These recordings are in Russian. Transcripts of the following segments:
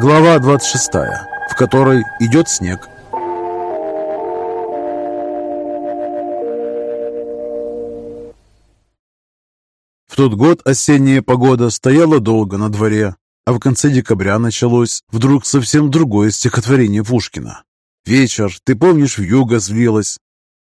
Глава 26, в которой идет снег. В тот год осенняя погода стояла долго на дворе, а в конце декабря началось вдруг совсем другое стихотворение Пушкина. «Вечер, ты помнишь, в юго злилась,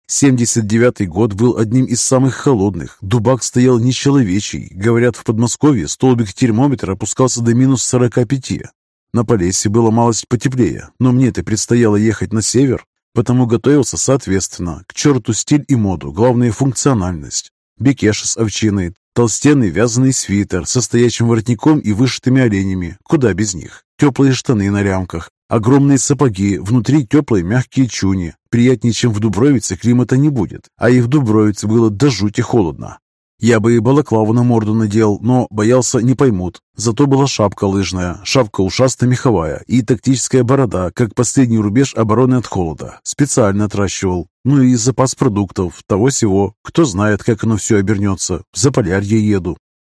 79-й год был одним из самых холодных. Дубак стоял нечеловечий. Говорят, в Подмосковье столбик термометра опускался до минус 45. На Полесье было малость потеплее, но мне-то предстояло ехать на север, потому готовился соответственно. К черту стиль и моду, главное функциональность. Бекеша с овчиной, толстенный вязаный свитер со стоячим воротником и вышитыми оленями. Куда без них? Теплые штаны на лямках, Огромные сапоги, внутри теплые мягкие чуни. Приятнее, чем в Дубровице, климата не будет. А и в Дубровице было до жути холодно. Я бы и балаклаву на морду надел, но боялся, не поймут. Зато была шапка лыжная, шапка ушасто-меховая и тактическая борода, как последний рубеж обороны от холода. Специально отращивал. Ну и запас продуктов, того-сего. Кто знает, как оно все обернется. В Заполярье еду.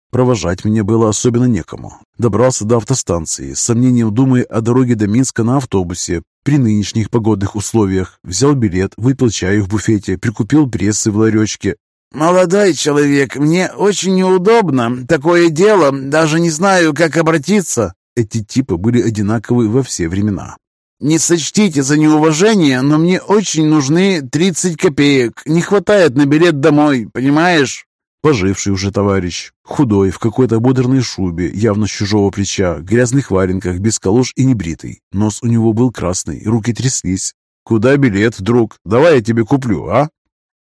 Провожать меня было особенно некому. Добрался до автостанции, с сомнением думая о дороге до Минска на автобусе. При нынешних погодных условиях взял билет, выпил чаю в буфете, прикупил прессы в ларечке. «Молодой человек, мне очень неудобно. Такое дело, даже не знаю, как обратиться». Эти типы были одинаковы во все времена. «Не сочтите за неуважение, но мне очень нужны 30 копеек. Не хватает на билет домой, понимаешь?» Поживший уже товарищ, худой, в какой-то бодерной шубе, явно с чужого плеча, грязных валенках, без колош и небритый. Нос у него был красный, руки тряслись. «Куда билет, друг? Давай я тебе куплю, а?»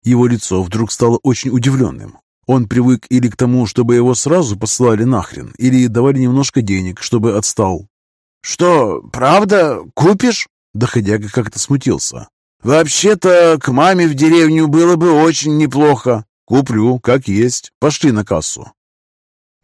Его лицо вдруг стало очень удивленным. Он привык или к тому, чтобы его сразу послали нахрен, или давали немножко денег, чтобы отстал. «Что, правда? Купишь?» Доходяга как-то смутился. «Вообще-то, к маме в деревню было бы очень неплохо. «Куплю, как есть. Пошли на кассу».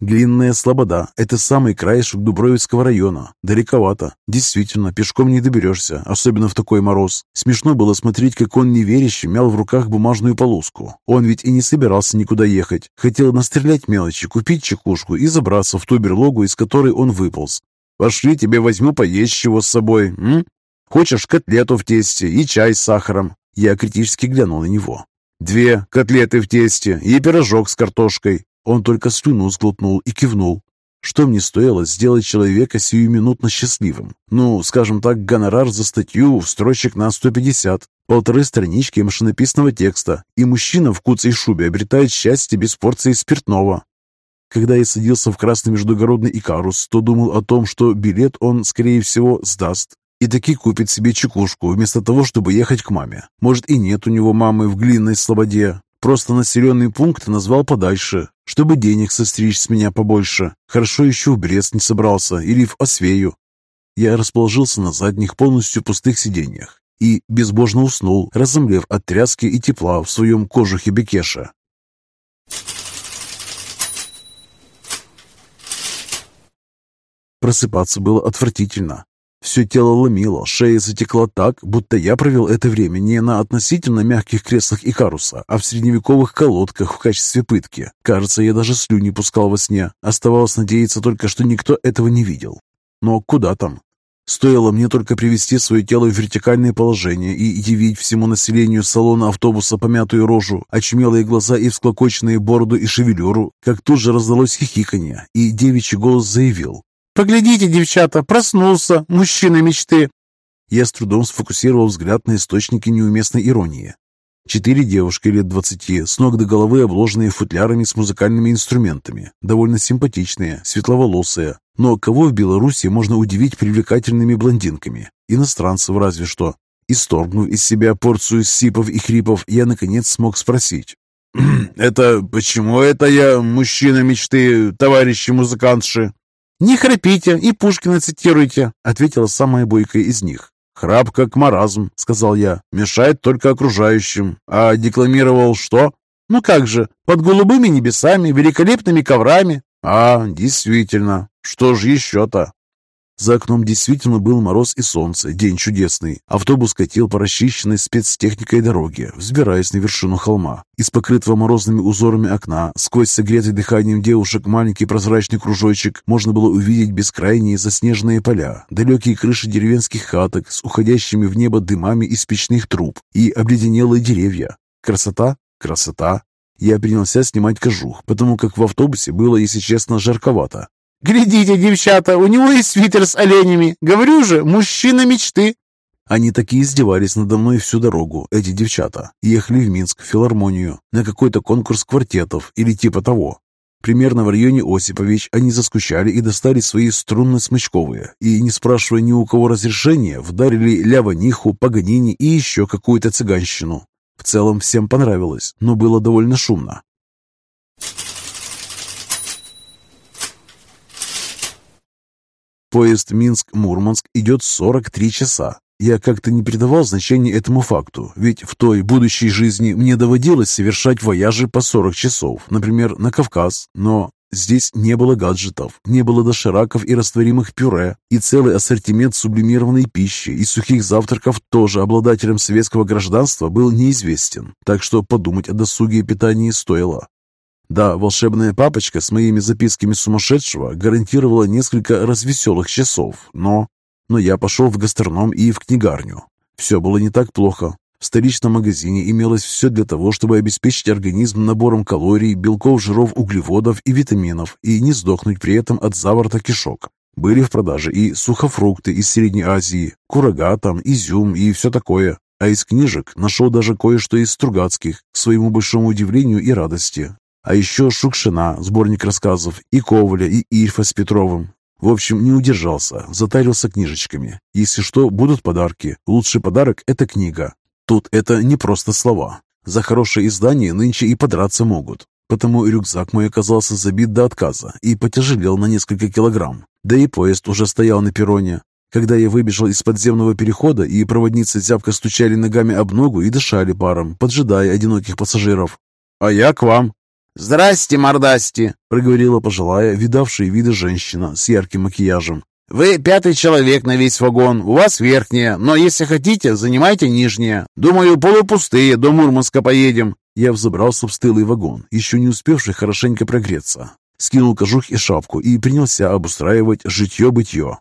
Длинная слобода – это самый краешек Дубровицкого района. Далековато. Действительно, пешком не доберешься, особенно в такой мороз. Смешно было смотреть, как он неверяще мял в руках бумажную полоску. Он ведь и не собирался никуда ехать. Хотел настрелять мелочи, купить чекушку и забраться в ту берлогу, из которой он выполз. «Пошли, тебе возьму поесть чего с собой, м? Хочешь котлету в тесте и чай с сахаром?» Я критически глянул на него. Две котлеты в тесте и пирожок с картошкой. Он только слюну сглотнул и кивнул. Что мне стоило сделать человека сиюминутно счастливым? Ну, скажем так, гонорар за статью в строчек на 150, полторы странички машинописного текста, и мужчина в куцей шубе обретает счастье без порции спиртного. Когда я садился в красный междугородный Икарус, то думал о том, что билет он, скорее всего, сдаст, и таки купит себе чекушку, вместо того, чтобы ехать к маме. Может, и нет у него мамы в глинной слободе. Просто населенный пункт назвал подальше, чтобы денег состричь с меня побольше. Хорошо еще в Брест не собрался или в Освею. Я расположился на задних полностью пустых сиденьях и безбожно уснул, разомлев от тряски и тепла в своем кожухе Бекеша. Просыпаться было отвратительно. Все тело ломило, шея затекла так, будто я провел это время не на относительно мягких креслах Икаруса, а в средневековых колодках в качестве пытки. Кажется, я даже слюни пускал во сне. Оставалось надеяться только, что никто этого не видел. Но куда там? Стоило мне только привести свое тело в вертикальное положение и явить всему населению салона автобуса помятую рожу, очумелые глаза и всклокоченные бороду и шевелюру, как тут же раздалось хихиканье, и девичий голос заявил «Поглядите, девчата, проснулся, мужчина мечты!» Я с трудом сфокусировал взгляд на источники неуместной иронии. Четыре девушки лет двадцати, с ног до головы обложенные футлярами с музыкальными инструментами, довольно симпатичные, светловолосые. Но кого в Беларуси можно удивить привлекательными блондинками? Иностранцев разве что. Исторгнув из себя порцию сипов и хрипов, я наконец смог спросить. «Это почему это я мужчина мечты, товарищи музыкантши?» «Не храпите и Пушкина цитируйте», — ответила самая бойкая из них. «Храп как маразм», — сказал я, — «мешает только окружающим». А декламировал что? «Ну как же, под голубыми небесами, великолепными коврами». «А, действительно, что же еще-то?» За окном действительно был мороз и солнце, день чудесный. Автобус катил по расчищенной спецтехникой дороге, взбираясь на вершину холма. Из покрытого морозными узорами окна, сквозь согретый дыханием девушек маленький прозрачный кружочек, можно было увидеть бескрайние заснеженные поля, далекие крыши деревенских хаток с уходящими в небо дымами из печных труб и обледенелые деревья. Красота? Красота. Я принялся снимать кожух, потому как в автобусе было, если честно, жарковато. «Глядите, девчата, у него есть свитер с оленями. Говорю же, мужчина мечты». Они такие издевались надо мной всю дорогу, эти девчата. Ехали в Минск, в филармонию, на какой-то конкурс квартетов или типа того. Примерно в районе Осипович они заскучали и достали свои струнно-смычковые, и, не спрашивая ни у кого разрешения, вдарили Ляваниху, Паганини и еще какую-то цыганщину. В целом всем понравилось, но было довольно шумно. Поезд Минск-Мурманск идет 43 часа. Я как-то не придавал значения этому факту, ведь в той будущей жизни мне доводилось совершать вояжи по 40 часов, например, на Кавказ, но здесь не было гаджетов, не было дошираков и растворимых пюре, и целый ассортимент сублимированной пищи и сухих завтраков тоже обладателям советского гражданства был неизвестен, так что подумать о досуге и питании стоило. Да, волшебная папочка с моими записками сумасшедшего гарантировала несколько развеселых часов, но... Но я пошел в гастроном и в книгарню. Все было не так плохо. В столичном магазине имелось все для того, чтобы обеспечить организм набором калорий, белков, жиров, углеводов и витаминов и не сдохнуть при этом от заворота кишок. Были в продаже и сухофрукты из Средней Азии, курага там, изюм и все такое. А из книжек нашел даже кое-что из Стругацких, к своему большому удивлению и радости. А еще Шукшина, сборник рассказов, и Коваля, и Ильфа с Петровым. В общем, не удержался, затарился книжечками. Если что, будут подарки. Лучший подарок – это книга. Тут это не просто слова. За хорошее издание нынче и подраться могут. Потому рюкзак мой оказался забит до отказа и потяжелел на несколько килограмм. Да и поезд уже стоял на перроне. Когда я выбежал из подземного перехода, и проводницы зябко стучали ногами об ногу и дышали паром, поджидая одиноких пассажиров. «А я к вам!» «Здрасте, мордасти!» — проговорила пожилая, видавшая виды женщина с ярким макияжем. «Вы пятый человек на весь вагон, у вас верхняя, но если хотите, занимайте нижнее. Думаю, полупустые, до Мурманска поедем». Я взобрался в стылый вагон, еще не успевший хорошенько прогреться. Скинул кожух и шапку и принялся обустраивать житье-бытье.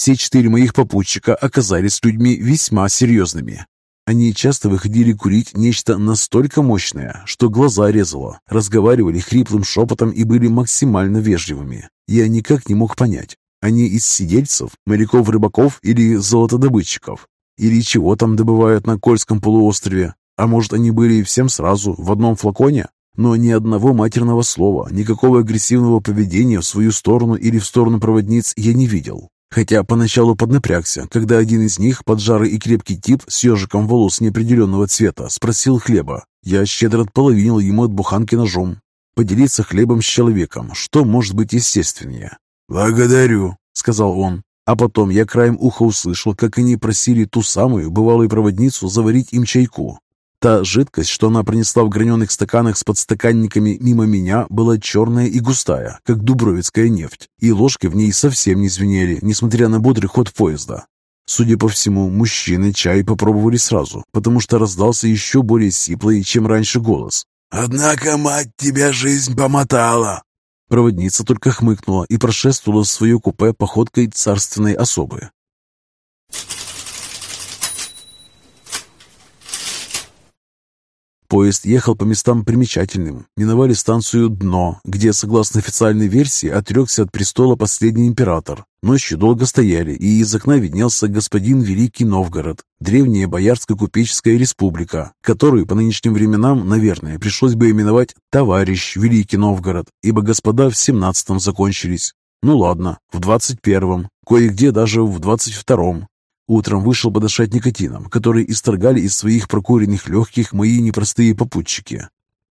Все четыре моих попутчика оказались людьми весьма серьезными. Они часто выходили курить нечто настолько мощное, что глаза резало, разговаривали хриплым шепотом и были максимально вежливыми. Я никак не мог понять, они из сидельцев, моряков-рыбаков или золотодобытчиков, или чего там добывают на Кольском полуострове, а может они были всем сразу, в одном флаконе? Но ни одного матерного слова, никакого агрессивного поведения в свою сторону или в сторону проводниц я не видел. Хотя поначалу поднапрягся, когда один из них, поджарый и крепкий тип с ежиком волос неопределенного цвета, спросил хлеба. Я щедро отполовинил ему от буханки ножом. Поделиться хлебом с человеком, что может быть естественнее? «Благодарю», — сказал он. А потом я краем уха услышал, как они просили ту самую бывалую проводницу заварить им чайку. Та жидкость, что она принесла в граненых стаканах с подстаканниками мимо меня, была черная и густая, как дубровицкая нефть, и ложки в ней совсем не звенели, несмотря на бодрый ход поезда. Судя по всему, мужчины чай попробовали сразу, потому что раздался еще более сиплый, чем раньше голос. «Однако, мать тебя, жизнь помотала!» Проводница только хмыкнула и прошествовала в свое купе походкой царственной особы. Поезд ехал по местам примечательным. Миновали станцию «Дно», где, согласно официальной версии, отрекся от престола последний император. Ночью долго стояли, и из окна виднелся господин Великий Новгород, древняя Боярская купеческая республика, которую по нынешним временам, наверное, пришлось бы именовать «Товарищ Великий Новгород», ибо господа в семнадцатом закончились. Ну ладно, в двадцать первом, кое-где даже в двадцать втором. Утром вышел подышать никотином, который исторгали из своих прокуренных легких мои непростые попутчики.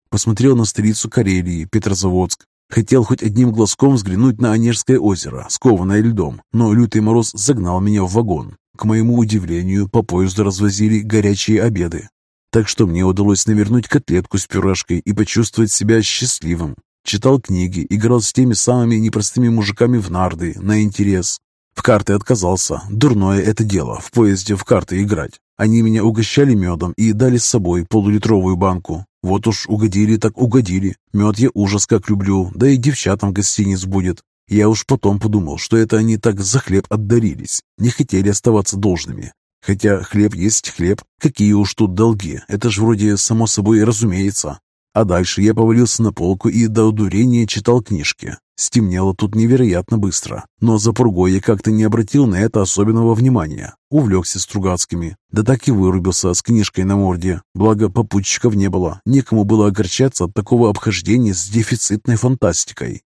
Посмотрел на столицу Карелии, Петрозаводск. Хотел хоть одним глазком взглянуть на Онежское озеро, скованное льдом, но лютый мороз загнал меня в вагон. К моему удивлению, по поезду развозили горячие обеды. Так что мне удалось навернуть котлетку с пюрешкой и почувствовать себя счастливым. читал книги, играл с теми самыми непростыми мужиками в нарды на интерес. В карты отказался. Дурное это дело, в поезде в карты играть. Они меня угощали медом и дали с собой полулитровую банку. Вот уж угодили так угодили. Мед я ужас как люблю, да и девчатам гостиниц будет. Я уж потом подумал, что это они так за хлеб отдарились, не хотели оставаться должными. Хотя хлеб есть хлеб, какие уж тут долги, это ж вроде само собой разумеется. А дальше я повалился на полку и до удурения читал книжки. Стемнело тут невероятно быстро, но за пургой я как-то не обратил на это особенного внимания. Увлекся Стругацкими, да так и вырубился с книжкой на морде. Благо попутчиков не было, некому было огорчаться от такого обхождения с дефицитной фантастикой.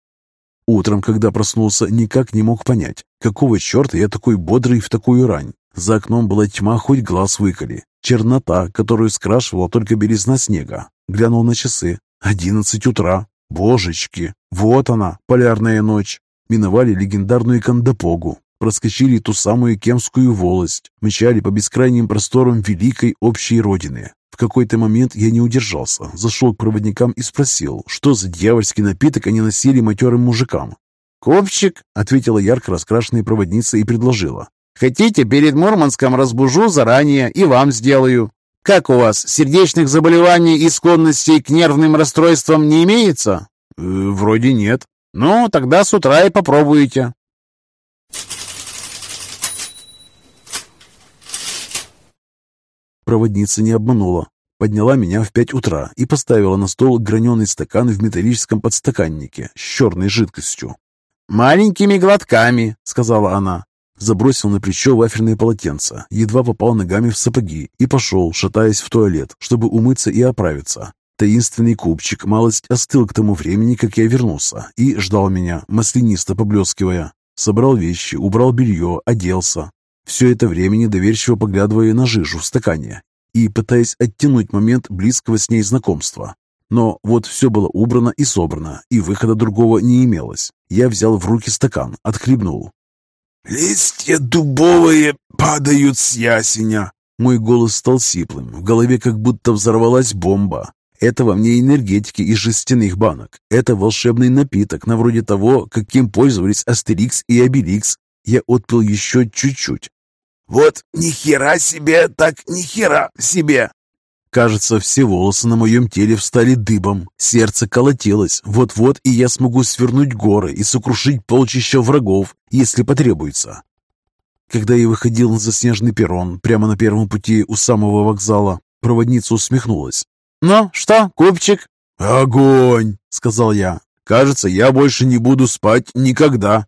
Утром, когда проснулся, никак не мог понять, какого черта я такой бодрый в такую рань. За окном была тьма, хоть глаз выколи. Чернота, которую скрашивала только белизна снега. Глянул на часы. Одиннадцать утра. Божечки! Вот она, полярная ночь. Миновали легендарную Кандапогу. Проскочили ту самую Кемскую волость. Мчали по бескрайним просторам великой общей родины. В какой-то момент я не удержался, зашел к проводникам и спросил, что за дьявольский напиток они носили матерым мужикам. «Копчик», — ответила ярко раскрашенная проводница и предложила. «Хотите, перед Мурманском разбужу заранее и вам сделаю. Как у вас, сердечных заболеваний и склонностей к нервным расстройствам не имеется?» э, «Вроде нет». «Ну, тогда с утра и попробуйте». Проводница не обманула. Подняла меня в пять утра и поставила на стол граненый стакан в металлическом подстаканнике с черной жидкостью. «Маленькими глотками», — сказала она. Забросил на плечо вафельное полотенце, едва попал ногами в сапоги и пошел, шатаясь в туалет, чтобы умыться и оправиться. Таинственный купчик малость остыл к тому времени, как я вернулся, и ждал меня, маслянисто поблескивая. Собрал вещи, убрал белье, оделся, все это время недоверчиво поглядывая на жижу в стакане и пытаясь оттянуть момент близкого с ней знакомства. Но вот все было убрано и собрано, и выхода другого не имелось. Я взял в руки стакан, отхлебнул. «Листья дубовые падают с ясеня!» Мой голос стал сиплым, в голове как будто взорвалась бомба. Это во мне энергетики из жестяных банок. Это волшебный напиток, на вроде того, каким пользовались Астерикс и Обеликс. Я отпил еще чуть-чуть, вот ни хера себе, так ни хера себе. Кажется, все волосы на моем теле встали дыбом, сердце колотилось. Вот-вот и я смогу свернуть горы и сокрушить полчища врагов, если потребуется. Когда я выходил на заснеженный перрон, прямо на первом пути у самого вокзала, проводница усмехнулась. «Ну, что, купчик?» «Огонь!» — сказал я. «Кажется, я больше не буду спать никогда».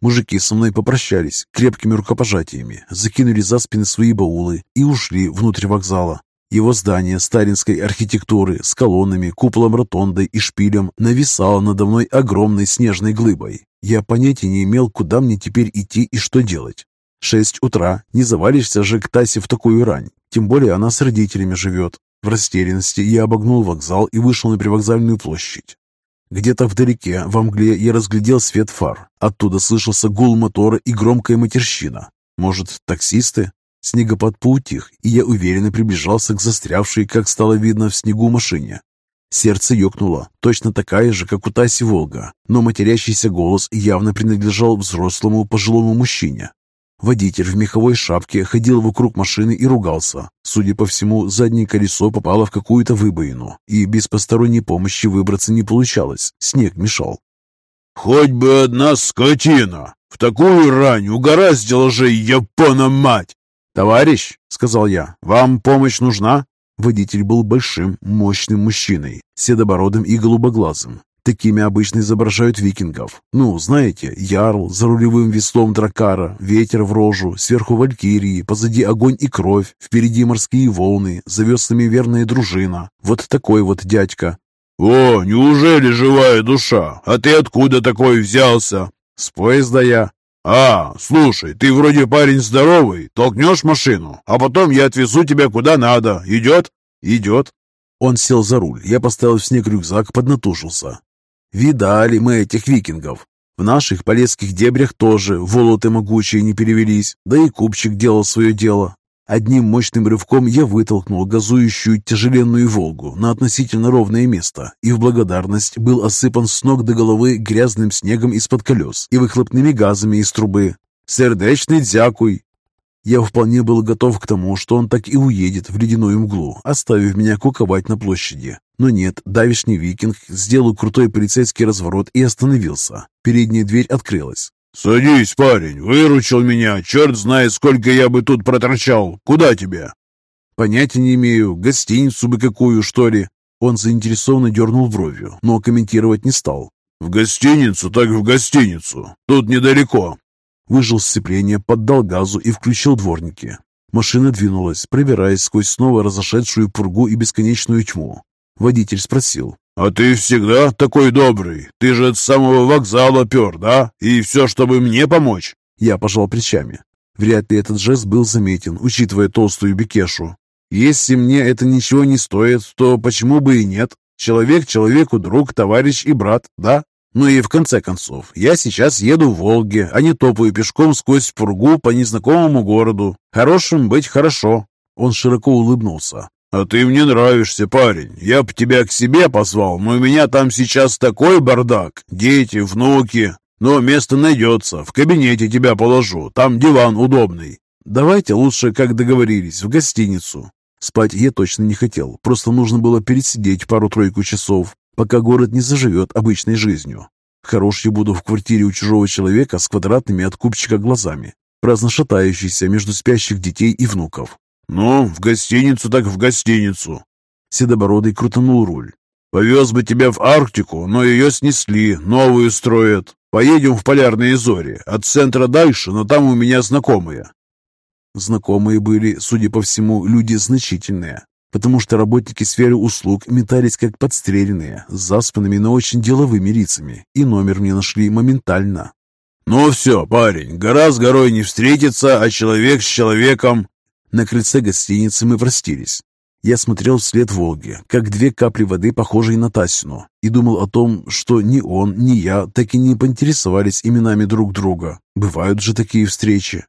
Мужики со мной попрощались крепкими рукопожатиями, закинули за спины свои баулы и ушли внутрь вокзала. Его здание сталинской архитектуры с колоннами, куполом ротондой и шпилем нависало надо мной огромной снежной глыбой. Я понятия не имел, куда мне теперь идти и что делать. Шесть утра, не завалишься же к Тасе в такую рань, тем более она с родителями живет. В растерянности я обогнул вокзал и вышел на привокзальную площадь. Где-то вдалеке, во мгле, я разглядел свет фар. Оттуда слышался гул мотора и громкая матерщина. Может, таксисты? Снегопад поутих, и я уверенно приближался к застрявшей, как стало видно, в снегу машине. Сердце ёкнуло, точно такая же, как у Таси Волга, но матерящийся голос явно принадлежал взрослому пожилому мужчине. Водитель в меховой шапке ходил вокруг машины и ругался. Судя по всему, заднее колесо попало в какую-то выбоину, и без посторонней помощи выбраться не получалось. Снег мешал. «Хоть бы одна скотина! В такую рань угораздила же Япона мать!» «Товарищ», — сказал я, — «вам помощь нужна?» Водитель был большим, мощным мужчиной, седобородым и голубоглазым. Такими обычно изображают викингов. Ну, знаете, ярл за рулевым веслом дракара, ветер в рожу, сверху валькирии, позади огонь и кровь, впереди морские волны, за веслами верная дружина. Вот такой вот дядька. «О, неужели живая душа? А ты откуда такой взялся?» «С поезда я». «А, слушай, ты вроде парень здоровый, толкнешь машину, а потом я отвезу тебя куда надо. Идет?» «Идет». Он сел за руль, я поставил в снег рюкзак, поднатужился. Видали мы этих викингов. В наших полесских дебрях тоже волоты могучие не перевелись, да и купчик делал свое дело. Одним мощным рывком я вытолкнул газующую тяжеленную «Волгу» на относительно ровное место и в благодарность был осыпан с ног до головы грязным снегом из-под колес и выхлопными газами из трубы. «Сердечный дзякуй!» Я вполне был готов к тому, что он так и уедет в ледяную мглу, оставив меня куковать на площади. Но нет, давишний викинг сделал крутой полицейский разворот и остановился. Передняя дверь открылась. «Садись, парень, выручил меня. Черт знает, сколько я бы тут проторчал. Куда тебе?» «Понятия не имею. Гостиницу бы какую, что ли?» Он заинтересованно дернул бровью, но комментировать не стал. «В гостиницу, так в гостиницу. Тут недалеко. Выжил сцепление, поддал газу и включил дворники. Машина двинулась, пробираясь сквозь снова разошедшую пургу и бесконечную тьму. Водитель спросил. «А ты всегда такой добрый? Ты же от самого вокзала пер, да? И все, чтобы мне помочь?» Я пожал плечами. Вряд ли этот жест был заметен, учитывая толстую бекешу. «Если мне это ничего не стоит, то почему бы и нет? Человек человеку друг, товарищ и брат, да?» Ну и в конце концов, я сейчас еду в Волге, а не топаю пешком сквозь пургу по незнакомому городу. Хорошим быть хорошо. Он широко улыбнулся. «А ты мне нравишься, парень. Я бы тебя к себе позвал, но у меня там сейчас такой бардак. Дети, внуки. Но место найдется. В кабинете тебя положу. Там диван удобный». «Давайте лучше, как договорились, в гостиницу». Спать я точно не хотел. Просто нужно было пересидеть пару-тройку часов, пока город не заживет обычной жизнью. Хорош я буду в квартире у чужого человека с квадратными от купчика глазами, праздно шатающийся между спящих детей и внуков. «Ну, в гостиницу так в гостиницу!» Седобородый крутанул руль. «Повез бы тебя в Арктику, но ее снесли, новую строят. Поедем в полярные зори. От центра дальше, но там у меня знакомые». Знакомые были, судя по всему, люди значительные потому что работники сферы услуг метались как подстреленные, с заспанными, но очень деловыми лицами, и номер мне нашли моментально. «Ну все, парень, гора с горой не встретится, а человек с человеком...» На крыльце гостиницы мы простились. Я смотрел вслед Волге, как две капли воды, похожие на Тасину, и думал о том, что ни он, ни я так и не поинтересовались именами друг друга. Бывают же такие встречи.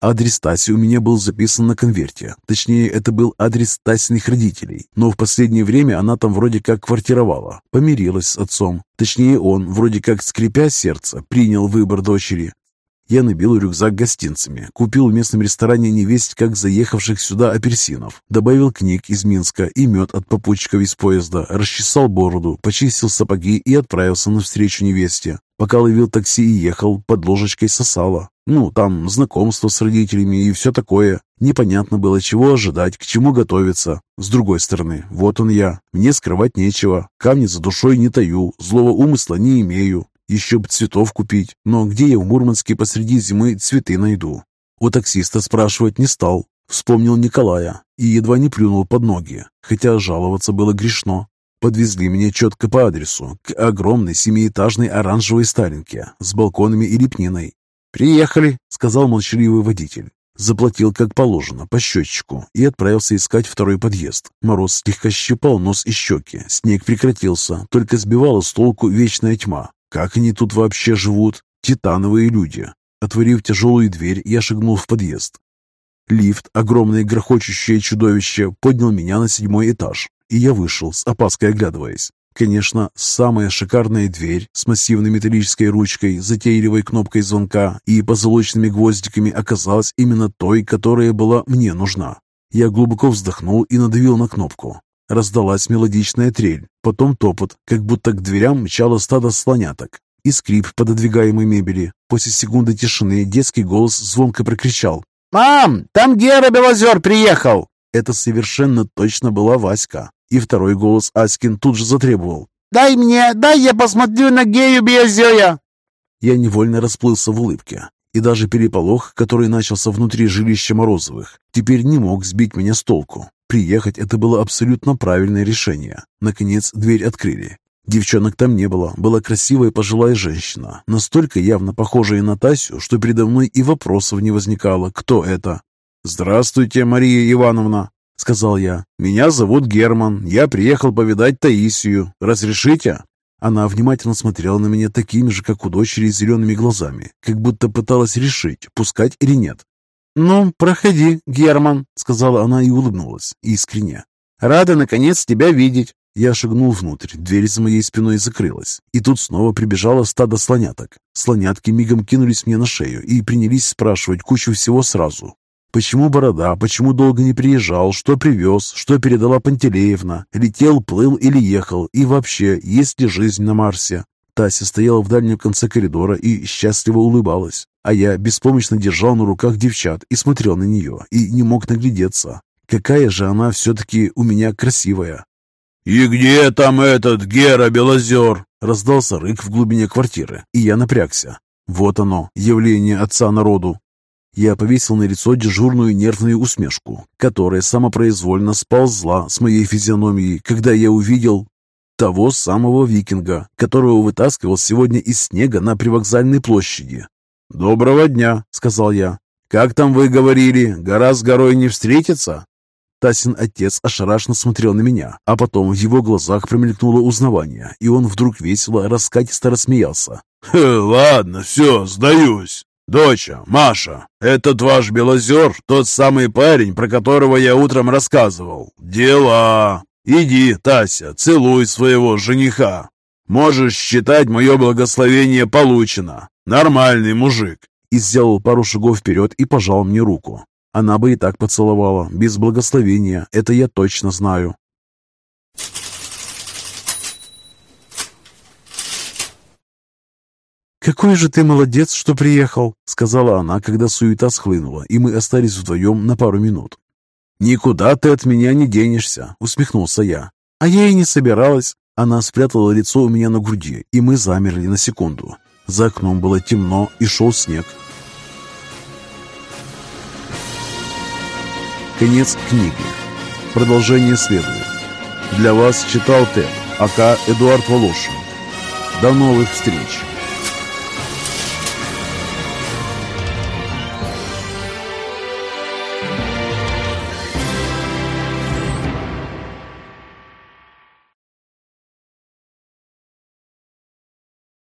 Адрес Таси у меня был записан на конверте. Точнее, это был адрес Тасиных родителей. Но в последнее время она там вроде как квартировала. Помирилась с отцом. Точнее, он, вроде как скрипя сердце, принял выбор дочери. Я набил рюкзак гостинцами, купил в местном ресторане невесть как заехавших сюда апельсинов, добавил книг из Минска и мед от попутчиков из поезда, расчесал бороду, почистил сапоги и отправился навстречу невесте. Пока ловил такси и ехал, под ложечкой сосала. Ну, там знакомство с родителями и все такое. Непонятно было, чего ожидать, к чему готовиться. С другой стороны, вот он я. Мне скрывать нечего. Камни за душой не таю, злого умысла не имею. Еще бы цветов купить, но где я в Мурманске посреди зимы цветы найду? У таксиста спрашивать не стал. Вспомнил Николая и едва не плюнул под ноги, хотя жаловаться было грешно. Подвезли меня четко по адресу, к огромной семиэтажной оранжевой сталинке с балконами и лепниной. «Приехали», — сказал молчаливый водитель. Заплатил как положено, по счетчику, и отправился искать второй подъезд. Мороз слегка щипал нос и щеки, снег прекратился, только сбивала с толку вечная тьма. Как они тут вообще живут? Титановые люди. Отворив тяжелую дверь, я шагнул в подъезд. Лифт, огромное грохочущее чудовище, поднял меня на седьмой этаж, и я вышел, с опаской оглядываясь. Конечно, самая шикарная дверь с массивной металлической ручкой, затейливой кнопкой звонка и позолоченными гвоздиками оказалась именно той, которая была мне нужна. Я глубоко вздохнул и надавил на кнопку. Раздалась мелодичная трель, потом топот, как будто к дверям мчало стадо слоняток, и скрип пододвигаемой мебели. После секунды тишины детский голос звонко прокричал. «Мам, там Гера Белозер приехал!» Это совершенно точно была Васька. И второй голос Аськин тут же затребовал. «Дай мне, дай я посмотрю на Гею Белозея!» Я невольно расплылся в улыбке. И даже переполох, который начался внутри жилища Морозовых, теперь не мог сбить меня с толку. Приехать это было абсолютно правильное решение. Наконец дверь открыли. Девчонок там не было, была красивая пожилая женщина, настолько явно похожая на Тасю, что передо мной и вопросов не возникало, кто это. «Здравствуйте, Мария Ивановна», — сказал я. «Меня зовут Герман, я приехал повидать Таисию. Разрешите?» Она внимательно смотрела на меня такими же, как у дочери, зелеными глазами, как будто пыталась решить, пускать или нет. «Ну, проходи, Герман», — сказала она и улыбнулась, искренне. «Рада, наконец, тебя видеть». Я шагнул внутрь, дверь за моей спиной закрылась, и тут снова прибежало стадо слоняток. Слонятки мигом кинулись мне на шею и принялись спрашивать кучу всего сразу. Почему Борода, почему долго не приезжал, что привез, что передала Пантелеевна, летел, плыл или ехал, и вообще, есть ли жизнь на Марсе. Тася стояла в дальнем конце коридора и счастливо улыбалась, а я беспомощно держал на руках девчат и смотрел на нее, и не мог наглядеться. Какая же она все-таки у меня красивая. «И где там этот Гера Белозер?» Раздался рык в глубине квартиры, и я напрягся. Вот оно, явление отца народу. Я повесил на лицо дежурную нервную усмешку, которая самопроизвольно сползла с моей физиономии, когда я увидел того самого викинга, которого вытаскивал сегодня из снега на привокзальной площади. «Доброго дня», — сказал я. «Как там вы говорили, гора с горой не встретится?» Тасин отец ошарашенно смотрел на меня, а потом в его глазах промелькнуло узнавание, и он вдруг весело раскатисто рассмеялся. «Ладно, все, сдаюсь. «Доча, Маша, этот ваш Белозер, тот самый парень, про которого я утром рассказывал. Дела! Иди, Тася, целуй своего жениха. Можешь считать мое благословение получено. Нормальный мужик». И сделал пару шагов вперед и пожал мне руку. Она бы и так поцеловала, без благословения, это я точно знаю. «Какой же ты молодец, что приехал!» — сказала она, когда суета схлынула, и мы остались вдвоем на пару минут. «Никуда ты от меня не денешься!» — усмехнулся я. «А я и не собиралась!» Она спрятала лицо у меня на груди, и мы замерли на секунду. За окном было темно, и шел снег. Конец книги. Продолжение следует. Для вас читал Тед, АК Эдуард Волошин. До новых встреч!